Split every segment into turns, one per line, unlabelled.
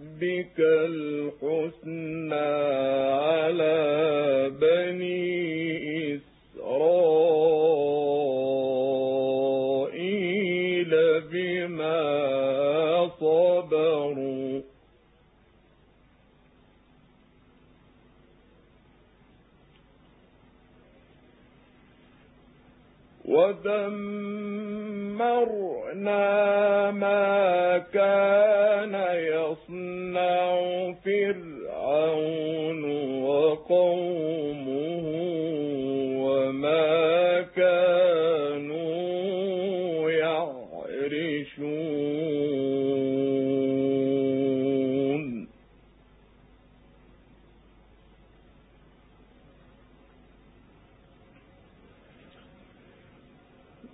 ربك الحسنى على بني إسرائيل بما صبروا. ودمرنا ما كان يصنع فرعون وقومه.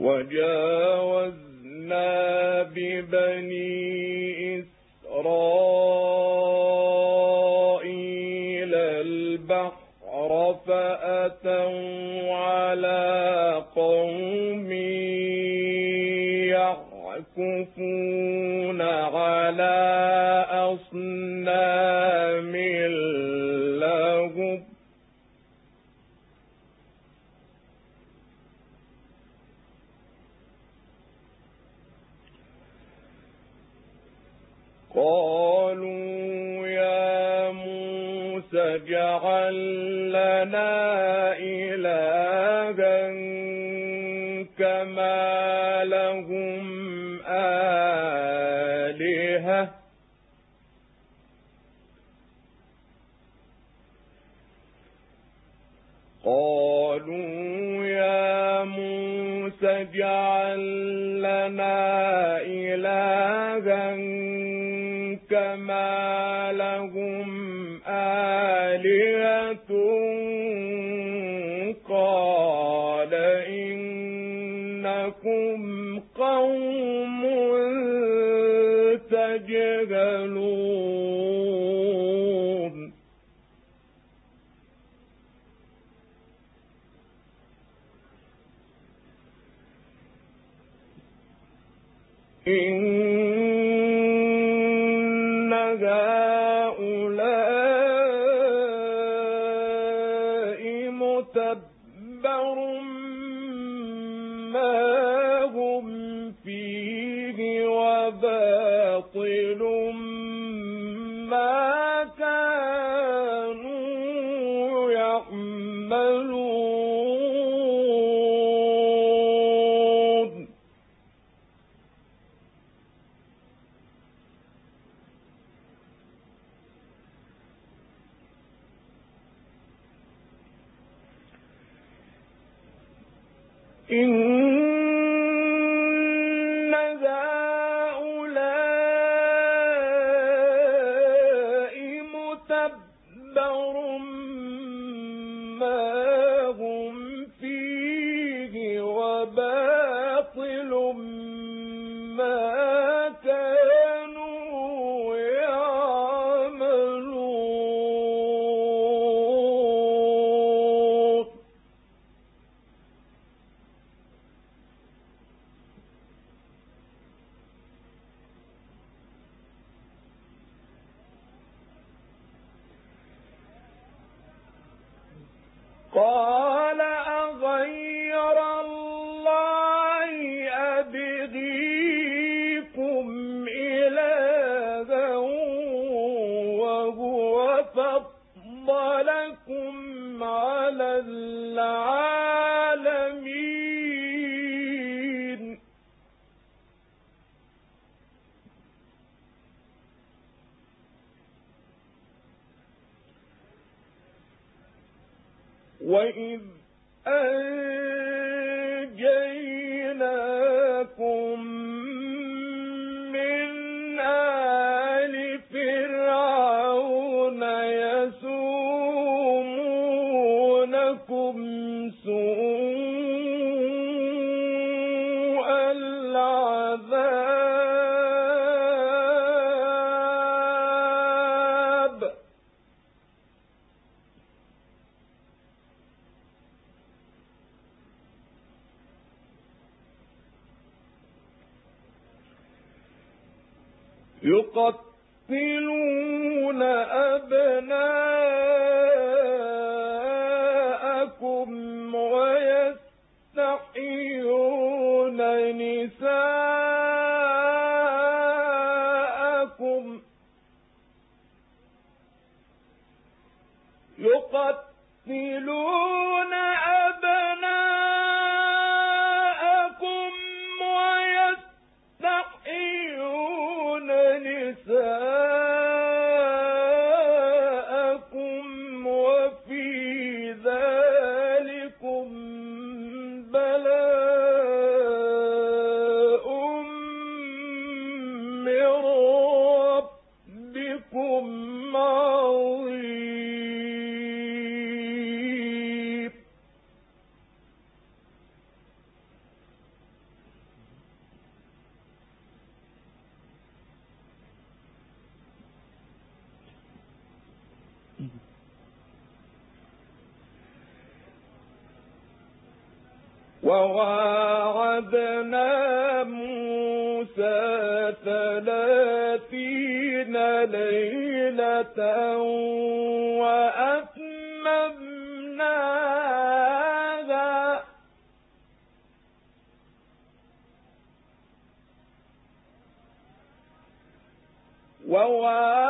وجاوزنا ببني إسرائيل البحر فأتوا على قوم يعكفون على أصنام لنا إلها كما لهم آلهة. قالوا يا موسى اجعل لنا إلها كما لهم آلهة. إن أنجيناكم يقتلون أبناءكم ويستحيون نساءكم. وواعدنا موسى ثلاثين ليلة وأتممناها. ووعدنا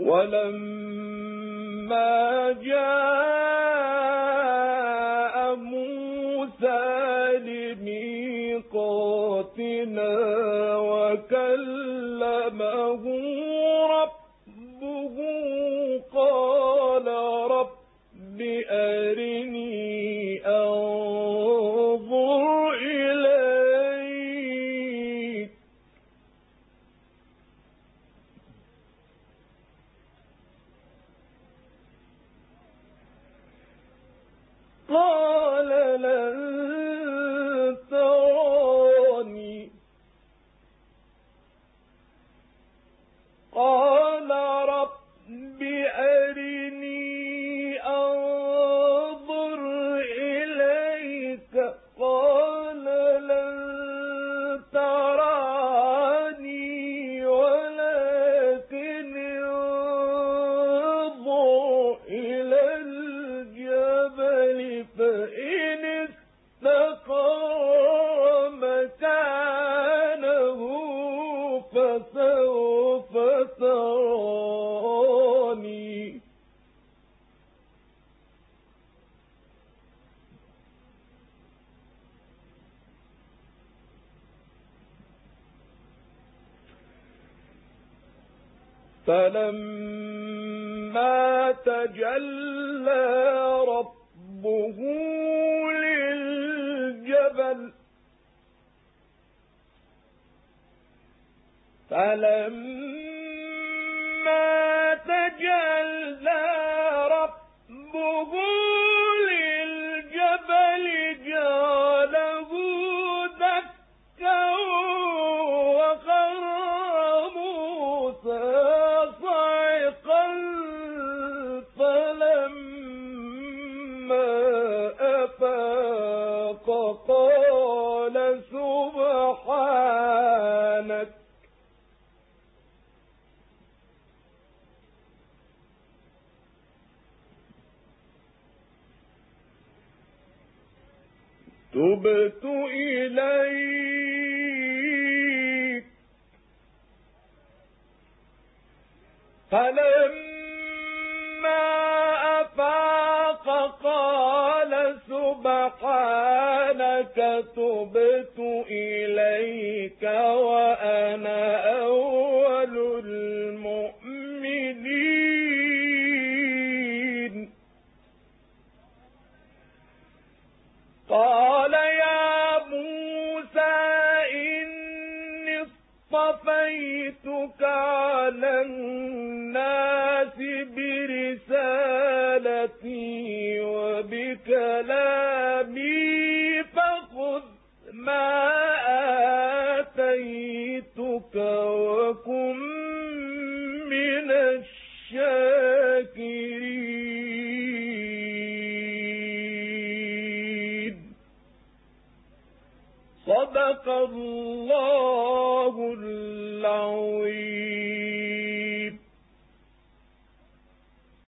ولما جاء فلما تجلى ربه للجبل فلما تبت إليك. فلما أفاق قال سبحانك تبت إليك وأنا أول